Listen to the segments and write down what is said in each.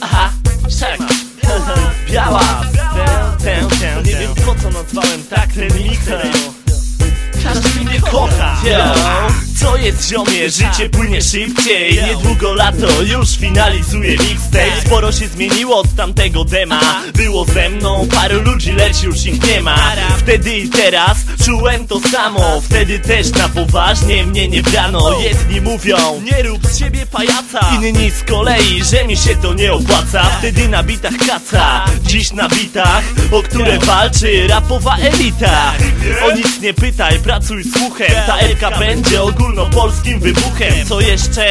Aha, siema Biała. Tę, tę, Nie wiem po co nazwałem tak ten mixer Każdy mnie kocha. Co jest ziomie, życie płynie szybciej. Niedługo lato, już finalizuję mixtape. Sporo się zmieniło od tamtego dema. Było ze mną paru ludzi, lecz już ich nie ma. Wtedy i teraz czułem to samo. Wtedy też na poważnie mnie nie brano Jedni mówią, nie rób z siebie pajaca. Inni z kolei, że mi się to nie opłaca. Wtedy na bitach kaca. Dziś na bitach, o które walczy rapowa elita. O nic nie pytaj, pracuj słuchem. Ta elka będzie ogólnopolskim wybuchem. Co jeszcze?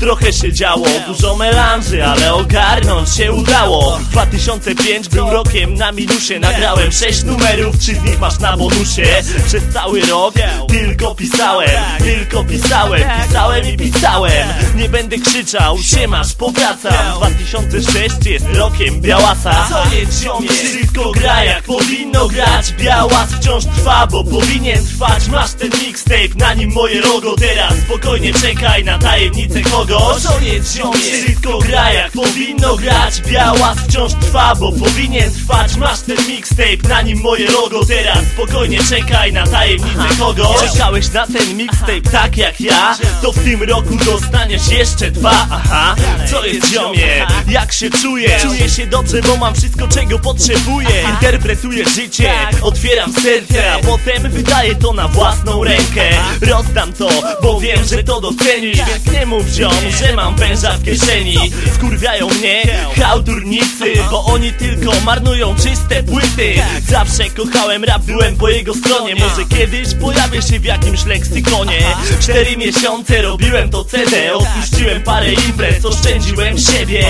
Trochę się działo. Dużo melanży, ale ogarnąć się udało. 2005 był rokiem na minusie. Nagrałem 6 numerów, 3 z nich masz na bonusie Przez cały rok tylko pisałem Tylko pisałem, pisałem i pisałem. Nie będę krzyczał, siemasz, powracam. 2006 jest rokiem Białasa. Co ziomie? Wszystko gra jak powinno grać. Białas wciąż trwa, bo powinien trwać. Masz ten mixtape, na nim moje logo. Teraz spokojnie czekaj na tajemnicę kogoś. Co ziomie? Wszystko gra jak powinno grać. Białas wciąż trwa, bo powinien trwać. Masz ten mixtape, na nim moje logo. Teraz spokojnie czekaj na tajemnicę kogoś Czekałeś na ten mixtape tak jak ja? To w tym roku dostaniesz jeszcze dwa. Aha, co jest ziomie? Jak się czuję? Czuję się dobrze, bo mam wszystko czego potrzebuję. Interpretuję życie, otwieram serce A potem wydaję to na własną rękę. Rozdam to, bo wiem, że to docenisz Więc nie mów ziom, że mam węża w kieszeni. Skurwiają mnie hałturnicy Bo oni tylko marnują czyste płyty. Zawsze kochałem rap, byłem po jego stronie Może kiedyś pojawię się w jakimś leksykonie. Cztery miesiące robiłem to CD Odpuściłem parę imprez, oszczędziłem siebie.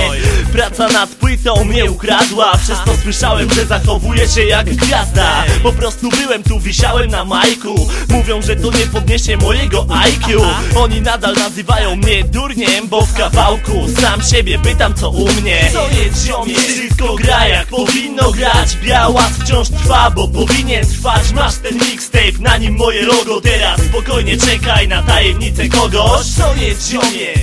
Praca nad płytą mnie ukradła Przez to słyszałem, że zachowuję się jak gwiazda. Po prostu byłem tu, wisiałem na majku. Mówią, że to nie podniesie mojego IQ Oni nadal nazywają mnie durniem Bo w kawałku sam siebie pytam co u mnie. Co jest ziomie? Wszystko gra jak powinno grać. Białas wciąż trwa, bo powinien trwać. Masz ten mixtape, na nim moje logo Teraz spokojnie czekaj na tajemnicę kogoś Co jest ziomie?